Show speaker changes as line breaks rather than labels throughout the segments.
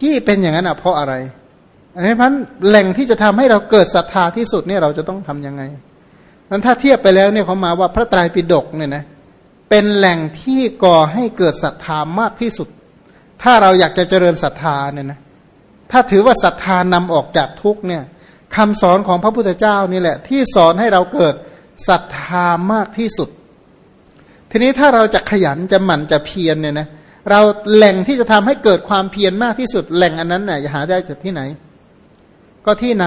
ที่เป็นอย่างนั้นอะเพราะอะไรอันนี้พันแหล่งที่จะทำให้เราเกิดศรัทธาที่สุดเนี่ยเราจะต้องทํำยังไงนั้นถ้าเทียบไปแล้วเนี่ยเขามาว่าพระไตรปิฎกเนี่ยนะเป็นแหล่งที่ก่อให้เกิดศรัทธามากที่สุด ถ้าเราอยากจะเจริญศรัทธาเนี่ยนะถ้าถือว่าศรัทธานำออกจากทุกเนี่ยคำสอนของพระพุทธเจ้านี่แหละ ที่สอนให้เราเกิดศรัทธามากที่สุด ทีนี้ถ้าเราจะขยันจะหมั่นจะเพียรเนี่ยนะ เราแหล่งที่จะทำให้เกิดความเพียรมากที่สุดแหล่งอันนั้นน่ยหาได้จากที่ไหน ก็ที่ใน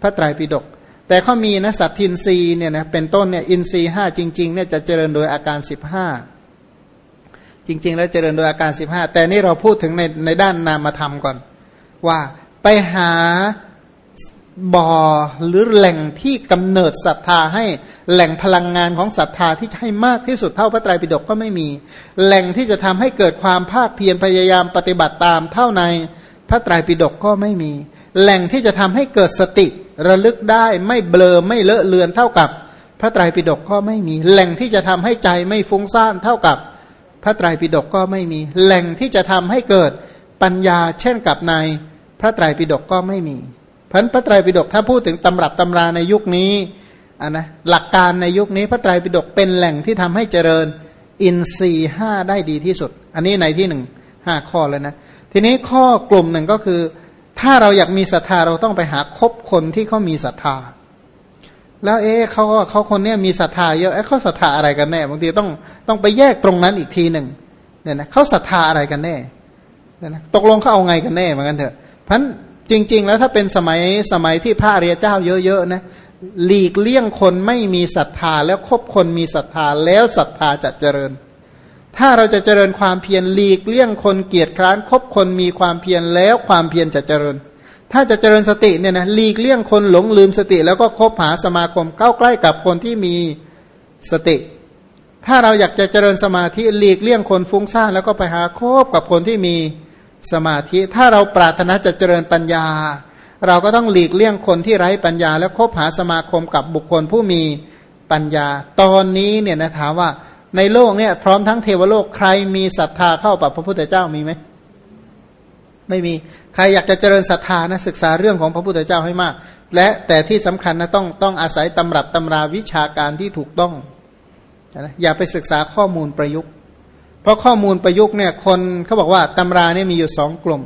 พระไตรปิฎกแต่เขามีนะสัตทินรีเนี่ยนะเป็นต้นเนี่ยอินทรีห้าจริงๆเนี่ยจะเจริญโดยอาการสิบห้าจริง ๆ แล้วเจริญโดยอาการสิบห้าแต่นี่เราพูดถึงในในด้านนามธรรมก่อน ว่าไปหา บ่อหรือแหล่งที่กำเนิดศรัทธาให้แหล่งพลังงานของศรัทธาที่ให้มากที่สุดเท่าพระไตรปิฎกก็ไม่มี แหล่งที่จะทำให้เกิดความภาคเพียรพยายามปฏิบัติตามเท่าในพระไตรปิฎกก็ไม่มี แหล่งที่จะทำให้เกิดสติระลึกได้ไม่เบลอไม่เลอะเลือนเท่ากับ พระไตรปิฎกก็ไม่มี แหล่งที่จะทำให้ใจไม่ฟุ้งซ่านเท่ากับ พระไตรปิฎกก็ไม่มี แหล่งที่จะทำให้เกิดปัญญาเช่นกับในพระไตรปิฎกก็ไม่มี พันพระไตรปิฎกถ้าพูดถึงตำรับตำราในยุคนี้อะนะหลักการในยุคนี้พระไตรปิฎกเป็นแหล่งที่ทำให้เจริญอินทรีห้าได้ดีที่สุด อันนี้ในที่หนึ่งห้าข้อเลยนะ ทีนี้ข้อกลุ่มหนึ่งก็คือ ถ้าเราอยากมีศรัทธาเราต้องไปหาคบคนที่เขามีศรัทธา แล้วเอ๊ะเขาเขาคนเนี้ยมีศรัทธาเยอะเอ๊ะเขาศรัทธาอะไรกันแน่บางทีต้องต้องไปแยกตรงนั้นอีกทีหนึ่งเนี่ยนะเขาศรัทธาอะไรกันแน่เนี่ยนะตกลงเขาเอาไงกันแน่เหมือนกันเถอะพัน จริง ๆ แล้วถ้าเป็นสมัยสมัยที่พระอริยเจ้าเยอะๆนะหลีกเลี่ยงคนไม่มีศรัทธาแล้วคบคนมีศรัทธาแล้วศรัทธาจะเจริญ ถ้าเราจะเจริญความเพียรหลีกเลี่ยงคนเกียจคร้านคบคนมีความเพียรแล้วความเพียรจะเจริญ ถ้าจะเจริญสติเนี่ยนะหลีกเลี่ยงคนหลงลืมสติ แล้วก็คบหาสมาคมเข้าใกล้กับคนที่มีสติ ถ้าเราอยากจะเจริญสมาธิหลีกเลี่ยงคนฟุ้งซ่านแล้วก็ไปหาคบกับคนที่มีส สมาธิถ้าเราปรารถนาจะเจริญปัญญา เราก็ต้องหลีกเลี่ยงคนที่ไร้ปัญญา แล้วคบหาสมาคมกับบุคคลผู้มีปัญญา ตอนนี้เนี่ยนะถามว่าในโลกเนี่ยพร้อมทั้งเทวโลกใครมีศรัทธาเข้ากับพระพุทธเจ้ามีไหมไม่มีใครอยากจะเจริญศรัทธานะศึกษาเรื่องของพระพุทธเจ้าให้มาก และแต่ที่สำคัญนะต้องต้องอาศัยตำรับตำราวิชาการที่ถูกต้องนะอย่าไปศึกษาข้อมูลประยุกต์ เพราะข้อมูลประยุกต์เนี่ยคนเขาบอกว่าตำราเนี่ยมีอยู่สองกลุ่ม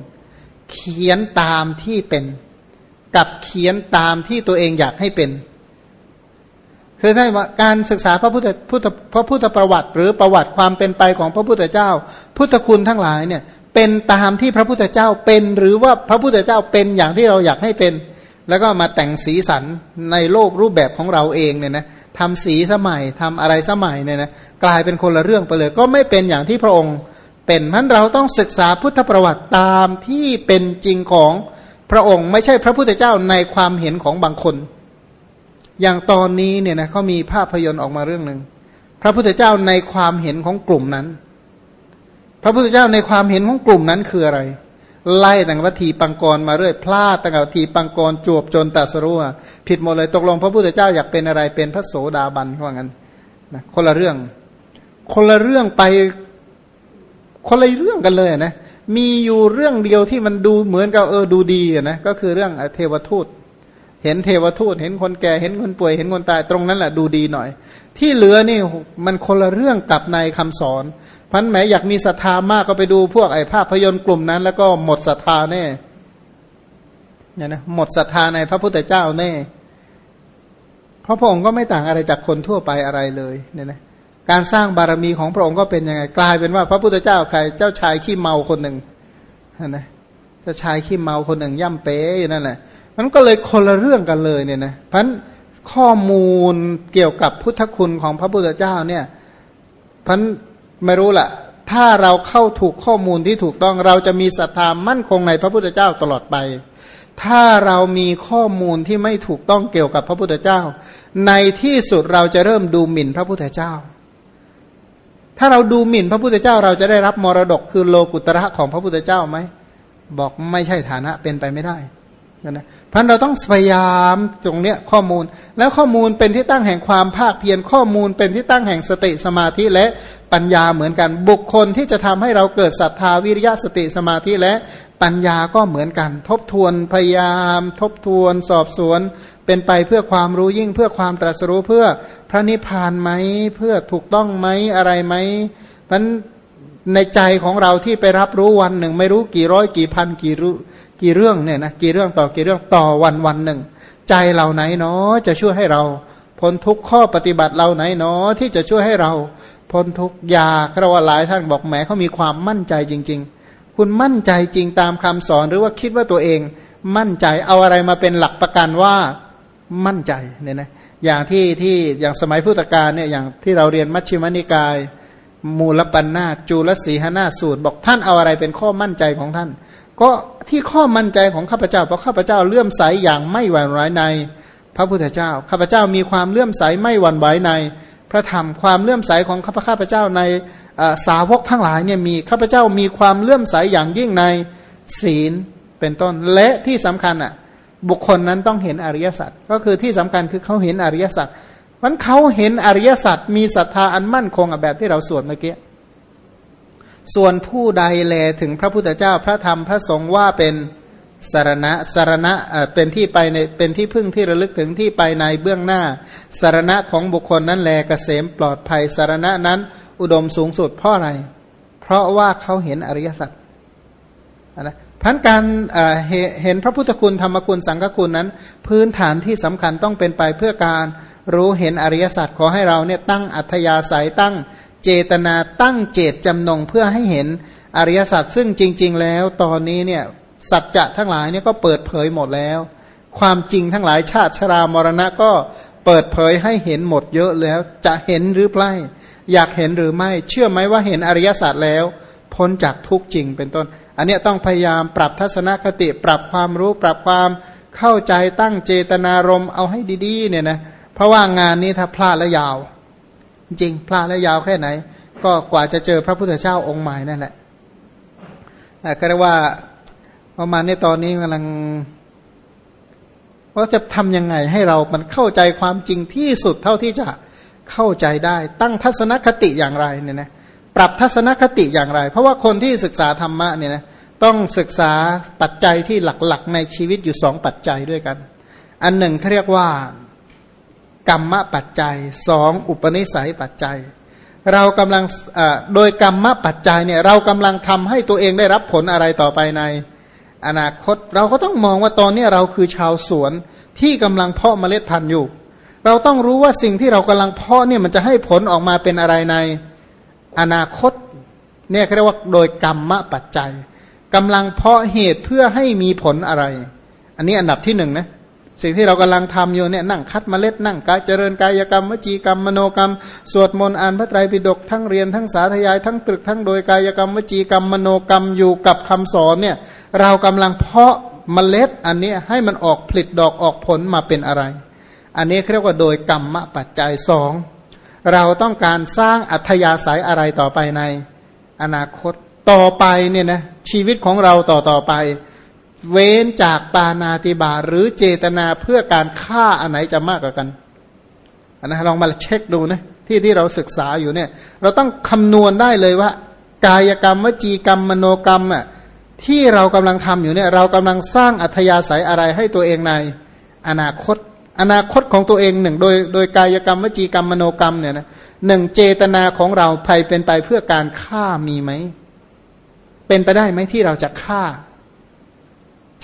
เขียนตามที่เป็น กับเขียนตามที่ตัวเองอยากให้เป็น คือใช่ว่าการศึกษาพระพุทธพุทธพระพุทธประวัติ หรือประวัติความเป็นไปของพระพุทธเจ้า พุทธคุณทั้งหลายเนี่ยเป็นตามที่พระพุทธเจ้าเป็น หรือว่าพระพุทธเจ้าเป็นอย่างที่เราอยากให้เป็น แล้วก็มาแต่งสีสันในโลกรูปแบบของเราเองเนี่ยนะ ทำสีสมัยทำอะไรสมัยเนี่ยนะกลายเป็นคนละเรื่องไปเลย ก็ไม่เป็นอย่างที่พระองค์เป็นมันเราต้องศึกษาพุทธประวัติตามที่เป็นจริงของพระองค์ ไม่ใช่พระพุทธเจ้าในความเห็นของบางคน อย่างตอนนี้เนี่ยนะเขามีภาพยนตร์ออกมาเรื่องหนึ่งพระพุทธเจ้าในความเห็นของกลุ่มนั้น พระพุทธเจ้าในความเห็นของกลุ่มนั้นคืออะไร ไล่ตั้งวัตถีปังกรมาเรื่อยพลาดตั้งวัตถีปังกรจวบจนตัสรู้ผิดหมดเลยตกลงพระพุทธเจ้าอยากเป็นอะไรเป็นพระโสดาบันเขาว่างั้นนะคนละเรื่อง คนละเรื่องไปคนละเรื่องกันเลยนะมีอยู่เรื่องเดียวที่มันดูเหมือนกับเออดูดีนะก็คือเรื่องเทวทูต เห็นเทวทูต เห็นคนแก่เห็นคนป่วยเห็นคนตายตรงนั้นแหละดูดีหน่อย ที่เหลือนี่มันคนละเรื่องกับในคำสอน พันแหมอยากมีศรัทธามากก็ไปดูพวกไอ้ภาพยนตร์กลุ่มนั้น แล้วก็หมดศรัทธาแน่เนี่ยนะหมดศรัทธาในพระพุทธเจ้าแน่ เพราะพระองค์ก็ไม่ต่างอะไรจากคนทั่วไปอะไรเลยเนี่ยนะการสร้างบารมีของพระองค์ก็เป็นยังไงกลายเป็นว่าพระพุทธเจ้าใครเจ้าชายขี้เมาคนหนึ่งนะเจ้าชายขี้เมาคนหนึ่งย่ำเป๊ะนั่นแหละมันก็เลยคนละเรื่องกันเลยเนี่ยนะพันข้อมูลเกี่ยวกับพุทธคุณของพระพุทธเจ้าเนี่ยพัน ไม่รู้ล่ะ ถ้าเราเข้าถูกข้อมูลที่ถูกต้องเราจะมีศรัทธามั่นคงในพระพุทธเจ้าตลอดไป ถ้าเรามีข้อมูลที่ไม่ถูกต้องเกี่ยวกับพระพุทธเจ้า ในที่สุดเราจะเริ่มดูหมิ่นพระพุทธเจ้า ถ้าเราดูหมิ่นพระพุทธเจ้า เราจะได้รับมรดกคือโลกุตระของพระพุทธเจ้าไหมบอกไม่ใช่ฐานะเป็นไปไม่ได้นะ พันเราต้องพยายามตรงเนี้ยข้อมูล แล้วข้อมูลเป็นที่ตั้งแห่งความภาคเพียรข้อมูลเป็นที่ตั้งแห่งสติสมาธิและปัญญาเหมือนกัน บุคคลที่จะทำให้เราเกิดศรัทธาวิริยะสติสมาธิและปัญญาก็เหมือนกัน ทบทวนพยายาม ทบทวนสอบสวน เป็นไปเพื่อความรู้ยิ่งเพื่อความตรัสรู้เพื่อพระนิพพานไหมเพื่อถูกต้องไหมอะไรไหมมันในใจของเราที่ไปรับรู้วันหนึ่ง ไม่รู้กี่ร้อยกี่พันกี่รู้ กี่เรื่องเนี่ยนะกี่เรื่องต่อกี่เรื่องต่อวันวันหนึ่ง ใจเราไหนเนาะจะช่วยให้เราพ้นทุกข้อปฏิบัติเราไหนเนาะที่จะช่วยให้เราพ้นทุกยาครวหลายท่านบอกแหมเขามีความมั่นใจจริง ๆ คุณมั่นใจจริงตามคำสอนหรือว่าคิดว่าตัวเอง มั่นใจเอาอะไรมาเป็นหลักประกันว่ามั่นใจเนี่ยนะอย่างที่ที่อย่างสมัยพุทธกาลเนี่ยอย่างที่เราเรียนมัชฌิมนิกาย มูลปัญนาจูลสีหนาสูตร บอกท่านเอาอะไรเป็นข้อมั่นใจของท่าน ก็ที่ข้อมั่นใจของข้าพเจ้าเพราะข้าพเจ้าเลื่อมใสอย่างไม่หวั่นไหวใน พระพุทธเจ้าข้าพเจ้ามีความเลื่อมใสไม่หวั่นไหวใน พระธรรมความเลื่อมใสของข้าพเจ้าในสาวกทั้งหลายเนี่ยมีข้าพเจ้ามีความเลื่อมใสอย่างยิ่งในศีลเป็นต้นและที่สำคัญอะบุคคลนั้นต้องเห็นอริยสัจก็คือที่สำคัญคือเขาเห็นอริยสัจมันเขาเห็นอริยสัจมีศรัทธาอันมั่นคงแบบที่เราสวดเมื่อกี้ ส่วนผู้ใดแลถึงพระพุทธเจ้าพระธรรมพระสงฆ์ว่าเป็นสารณะสารณะเป็นที่ไปในเป็นที่พึ่งที่ระลึกถึงที่ไปในเบื้องหน้า สารณะของบุคคลนั้นแลกเกษมปลอดภัยสารณะนั้น อุดมสูงสุดเพราะอะไร เพราะว่าเขาเห็นอริยสัจนะพันการเห็นพระพุทธคุณธรรมคุณสังฆคุณนั้น พื้นฐานที่สำคัญต้องเป็นไปเพื่อการรู้เห็นอริยสัจขอให้เราเนี่ยตั้งอัธยาศัยตั้ง เจตนาตั้งเจตจำนงเพื่อให้เห็นอริยสัจซึ่งจริง ๆ แล้วตอนนี้เนี่ยสัจจะทั้งหลายเนี่ยก็เปิดเผยหมดแล้ว ความจริงทั้งหลายชาติชรามรณะก็เปิดเผยให้เห็นหมดเยอะแล้ว จะเห็นหรือไม่อยากเห็นหรือไม่ เชื่อไหมว่าเห็นอริยสัจแล้ว พ้นจากทุกจริงเป็นต้น อันนี้ต้องพยายามปรับทัศนคติปรับความรู้ปรับความเข้าใจตั้งเจตนารมเอาให้ดีๆเนี่ยนะเพราะว่างานนี้ถ้าพลาดแล้วยาว จริงพลาดแล้วยาวแค่ไหน ก็กว่าจะเจอพระพุทธเจ้าองค์ใหม่นั่นแหละก็เรียกว่าประมาณในตอนนี้กำลังว่าจะทำยังไงให้เรามันเข้าใจความจริงที่สุดเท่าที่จะเข้าใจได้ ตั้งทัศนคติอย่างไรเนี่ยนะปรับทัศนคติอย่างไร เพราะว่าคนที่ศึกษาธรรมะเนี่ยนะต้องศึกษาปัจจัยที่หลักๆ ในชีวิตอยู่สองปัจจัยด้วยกัน อันหนึ่งเขาเรียกว่า กรรมปัจจัยสองอุปนิสัยปัจจัย เรากำลังโดยกรรมปัจจัยเนี่ยเรากำลังทำให้ตัวเองได้รับผลอะไรต่อไปใน อนาคตเราก็ต้องมองว่าตอนนี้เราคือชาวสวนที่กำลังเพาะเมล็ดพันธุ์อยู่ เราต้องรู้ว่าสิ่งที่เรากำลังเพาะเนี่ยมันจะให้ผลออกมาเป็นอะไรในอนาคตเนี่ยเรียกว่าโดยกรรมปัจจัยกำลังเพาะเหตุเพื่อให้มีผลอะไร อันนี้อันดับที่หนึ่งนะ สิ่งที่เรากำลังทำอยู่เนี่ยนั่งคัดมเมล็ดนั่งกายเจริญกายกรรมวจีกรรมมโนกรรม สวดมนต์อ่านพระไตรปิฎกทั้งเรียนทั้งสาธยายทั้งตรึกทั้งโดยกายกรรมวจีกรรมมโนกรรมอยู่กับคำสอนเนี่ยเรากำลังเพาะเมล็ดอันนี้ให้มันออกผลิตดอกออกผลมาเป็นอะไร อันนี้เรียกว่าโดยกรรมปัจจัยสองเราต้องการสร้างอัธยาศัยอะไรต่อไปในอนาคตต่อไปเนี่ยนะชีวิตของเราต่อต่อไป เว้นจากปานาติบาหรือเจตนาเพื่อการฆ่าอันไหนจะมากกว่ากันนะลองมาเช็คดูนะที่ที่เราศึกษาอยู่เนี่ย เราต้องคำนวณได้เลยว่า กายกรรมวจีกรรมมโนกรรมอะที่เรากำลังทำอยู่เนี่ย เรากำลังสร้างอัธยาศัยอะไรให้ตัวเองในอนาคต อนาคตของตัวเองหนึ่งโดยโดยกายกรรมวจีกรรมมโนกรรมเนี่ยนะหนึ่งเจตนาของเราภัยเป็นไปเพื่อการฆ่ามีไหมเป็นไปได้ไหมที่เราจะฆ่า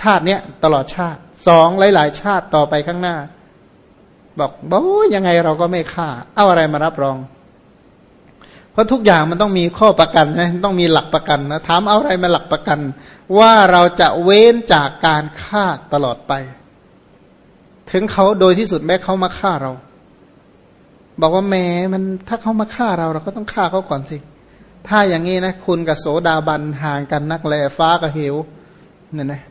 ชาติเนี้ยตลอดชาติสองหลาย ๆ ชาติต่อไปข้างหน้า บอกบอกยังไงเราก็ไม่ฆ่า เอาอะไรมารับรอง เพราะทุกอย่างมันต้องมีข้อประกันนะต้องมีหลักประกันนะถามเอาอะไรมาหลักประกัน ว่าเราจะเว้นจากการฆ่าตลอดไป ถึงเขาโดยที่สุดแม้เขามาฆ่าเรา บอกว่าแม้มันถ้าเขามาฆ่าเรา เราก็ต้องฆ่าเขาก่อนสิถ้าอย่างนี้นะ คุณกับโสดาบันห่างกันนักแลฟ้ากับเหวเนี่ยนะ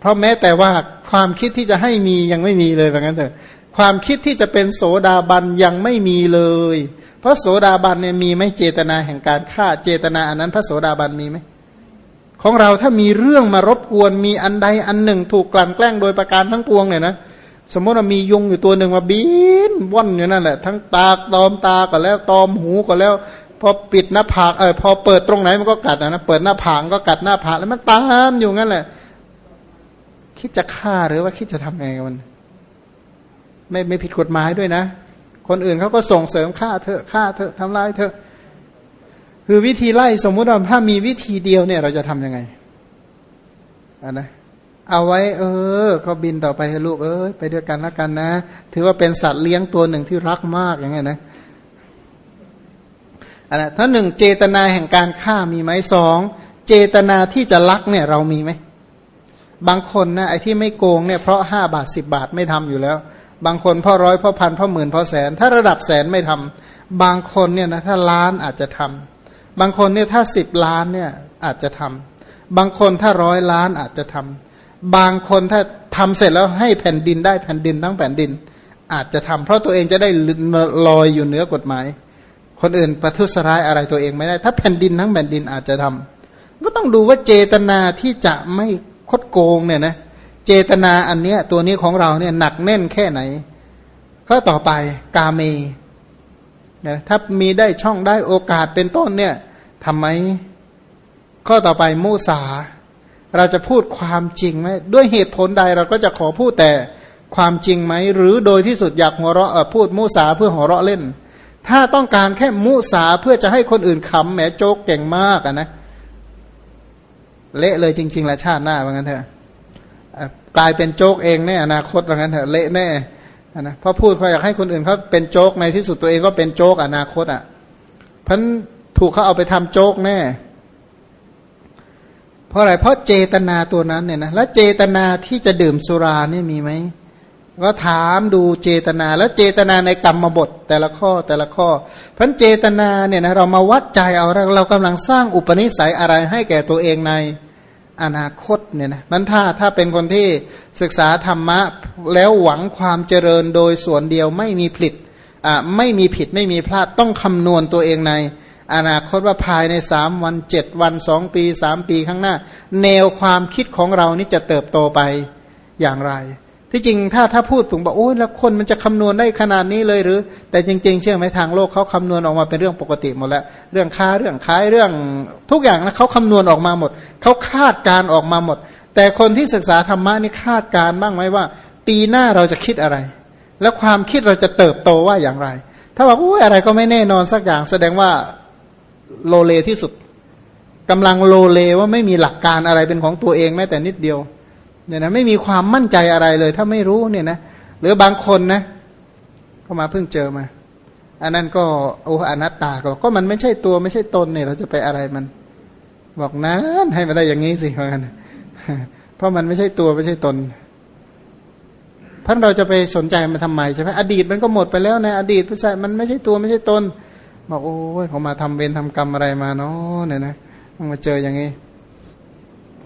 เพราะแม้แต่ว่าความคิดที่จะให้มียังไม่มีเลยแบบนั้นเถอะความคิดที่จะเป็นโสดาบันยังไม่มีเลย เพราะโสดาบันเนี่ยมีไหมเจตนาแห่งการฆ่าเจตนาอันนั้นพระโสดาบันมีไหมของเราถ้ามีเรื่องมารบกวนมีอันใดอันหนึ่ง ถูกกลั่นแกล้งโดยประการทั้งปวงเนี่ยนะสมมติว่ามียุงอยู่ตัวหนึ่งมาบินว่อนอยู่นั่นแหละ ทั้งตาตอมตาก็แล้วตอมหูก็แล้ว พอปิดหน้าผากเออพอเปิดตรงไหนมันก็กัดนะเปิดหน้าผากก็กัดหน้าผากแล้วมันตามอยู่งั้นแหละ คิดจะฆ่าหรือว่าคิดจะทำไงมัน ไม่ไม่ผิดกฎหมายด้วยนะ คนอื่นเขาก็ส่งเสริมฆ่าเถอะฆ่าเถอะทำลายเถอะ คือวิธีไล่สมมุติว่าถ้ามีวิธีเดียวเนี่ยเราจะทํำยังไงอ่านะเอาไว้ เออ ก็บินต่อไปให้ลูกเออไปด้วยกันแล้วกันนะ ถือว่าเป็นสัตว์เลี้ยงตัวหนึ่งที่รักมากอย่างเงี้ยนะอันนะถ้าหนึ่งเจตนาแห่งการฆ่ามีไหมสองเจตนาที่จะลักเนี่ย เรามีไหม บางคนนะไอ้ที่ไม่โกงเนี่ยเพราะห้าบาทสิบาทไม่ทำอยู่แล้ว บางคนพ่อร้อยพ่อพันพ่อหมื่นพ่อแสน ถ้าระดับแสนไม่ทำบางคนเนี่ยนะถ้าล้านอาจจะทำบางคนเนี่ยถ้าสิบล้านเนี่ยอาจจะทำบางคนถ้าร้อยล้านอาจจะทำบางคนถ้าทำเสร็จแล้วให้แผ่นดินได้แผ่นดินทั้งแผ่นดิน อาจจะทำเพราะตัวเองจะได้ลอยอยู่เหนือกฎหมาย คนอื่นประทุษร้ายอะไรตัวเองไม่ได้ ถ้าแผ่นดินทั้งแผ่นดินอาจจะทำก็ต้องดูว่าเจตนาที่จะไม่ คดโกงเนี่ยนะเจตนาอันเนี้ยตัวนี้ของเราเนี่ยหนักแน่นแค่ไหนก็ต่อไปกาเมนะถ้ามีได้ช่องได้โอกาสเป็นต้นเนี่ยทำไมข้อต่อไปมูสา เราจะพูดความจริงไหมด้วยเหตุผลใดเราก็จะขอพูดแต่ความจริงไหม หรือโดยที่สุดอยากหัวเราะพูดมูสาเพื่อหัวเราะเล่น ถ้าต้องการแค่มุสาเพื่อจะให้คนอื่นขำแหมโจ๊กเก่งมากะนะเเละเลยจริง ๆละชาติหน้าว่างั้นเถอะกลายเป็นโจ๊กเองแน่อนาคตว่างั้นเถอะเละแน่นะพอพูดเขาอยากให้คนอื่นเขาเป็นโจ๊กในที่สุดตัวเองก็เป็นโจ๊กอนาคตอะพันถูกเขาเอาไปทำโจ๊กแน่ เพราะอะไรเพราะเจตนาตัวนั้นเนี่ยนะแล้วเจตนาที่จะดื่มสุรานี่มีไหม ก็ถามดูเจตนาแล้วเจตนาในกรรมบทแต่ละข้อแต่ละข้อพันเจตนาเนี่ยนะเรามาวัดใจเอาเรากำลังสร้างอุปนิสัยอะไรให้แก่ตัวเองในอนาคตเนี่ยนะมันถ้าถ้าเป็นคนที่ศึกษาธรรมะแล้วหวังความเจริญโดยส่วนเดียวไม่มีผิดอ่าไม่มีผิดไม่มีพลาดต้องคำนวณตัวเองใน อนาคตว่าภายในสามวันเจ็ดวันสองปีสามปีข้างหน้า แนวความคิดของเรานี่จะเติบโตไปอย่างไร ที่จริงถ้าถ้าพูดผมบอกโอ้ยแล้วคนมันจะคำนวณได้ขนาดนี้เลยหรือ แต่จริง ๆ เชื่อไหมทางโลกเขาคำนวณออกมาเป็นเรื่องปกติหมดแล้ว เรื่องค้าเรื่องขายเรื่องทุกอย่างนะเขาคำนวณออกมาหมดเขาคาดการออกมาหมด แต่คนที่ศึกษาธรรมะนี่คาดการบ้างไหมว่า ปีหน้าเราจะคิดอะไร แล้วความคิดเราจะเติบโตว่าอย่างไร ถ้าบอกโอ้ยอะไรก็ไม่แน่นอนสักอย่าง แสดงว่าโลเลที่สุดกำลังโลเลว่าไม่มีหลักการอะไรเป็นของตัวเองแม้แต่นิดเดียว เนี่ยนะไม่มีความมั่นใจอะไรเลย ถ้าไม่รู้เนี่ยนะหรือบางคนนะก็มาเพิ่งเจอมาอันนั้นก็โอ้อนัตตาก็ก็มันไม่ใช่ตัวไม่ใช่ตนเนี่ย เราจะไปอะไรมัน บอกนั้นให้มาได้อย่างนี้สิเพราะงั้นเพราะมันไม่ใช่ตัวไม่ใช่ตนท่านเราจะไปสนใจมันทำไมใช่ไหมอดีตมันก็หมดไปแล้วในอดีตผู้ชามันไม่ใช่ตัวไม่ใช่ตนบอกโอ้ยเขามาทำเวรทำกรรมอะไรมาเนาะเนี่ยนะต้องมาเจออย่างนี้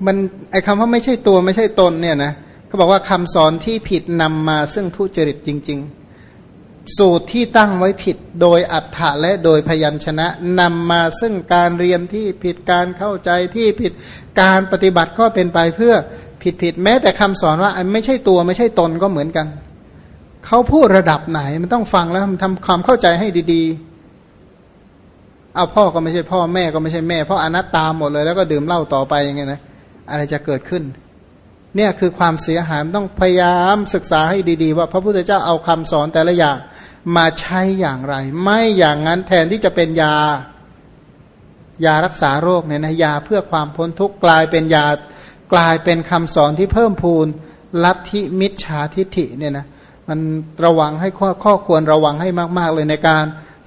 มันไอคำว่าไม่ใช่ตัวไม่ใช่ตนเนี่ยนะเขาบอกว่าคำสอนที่ผิดนำมาซึ่งทุจริตจริง ๆ สูตรที่ตั้งไว้ผิดโดยอัฏฐะและโดยพยัญชนะนำมาซึ่งการเรียนที่ผิดการเข้าใจที่ผิดการปฏิบัติก็เป็นไปเพื่อผิดผิดแม้แต่คำสอนว่าไม่ใช่ตัวไม่ใช่ตนก็เหมือนกันเขาพูดระดับไหนมันต้องฟังแล้วทำความเข้าใจให้ดีๆ เอาพ่อก็ไม่ใช่พ่อแม่ก็ไม่ใช่แม่ เพราะอนัตตาหมดเลยแล้วก็ดื่มเหล้าต่อไปอย่างเงี้ยนะ อะไรจะเกิดขึ้น เนี่ยคือความเสียหายต้องพยายามศึกษาให้ดี ๆ ว่าพระพุทธเจ้าเอาคำสอนแต่ละอย่างมาใช้อย่างไร ไม่อย่างนั้นแทนที่จะเป็นยา ยารักษาโรคเนี่ยนะยาเพื่อความพ้นทุกข์กลายเป็นยากลายเป็นคำสอนที่เพิ่มพูนลัทธิมิจฉาทิฐิเนี่ยนะมันระวังให้ข้อข้อควรระวังให้มาก ๆ เลยในการ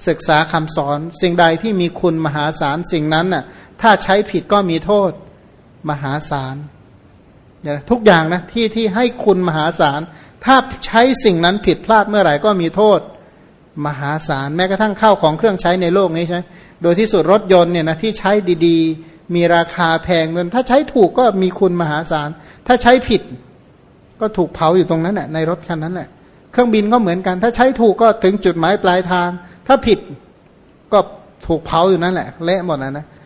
ศึกษาคำสอน สิ่งใดที่มีคุณมหาศาลสิ่งนั้นน่ะถ้าใช้ผิดก็มีโทษ มหาศาลทุกอย่างนะที่ที่ให้คุณมหาศาล ถ้าใช้สิ่งนั้นผิดพลาดเมื่อไหร่ก็มีโทษมหาศาล แม้กระทั่งข้าวของเครื่องใช้ในโลกนี้ใช่โดยที่สุดรถยนต์เนี่ยนะที่ใช้ดีๆ มีราคาแพงเงินถ้าใช้ถูกก็มีคุณมหาศาล ถ้าใช้ผิด ก็ถูกเผาอยู่ตรงนั้นแหละในรถคันนั้นแหละเครื่องบินก็เหมือนกัน ถ้าใช้ถูกก็ถึงจุดหมายปลายทาง ถ้าผิดก็ถูกเผาอยู่นั่นแหละเละหมดนะนะเ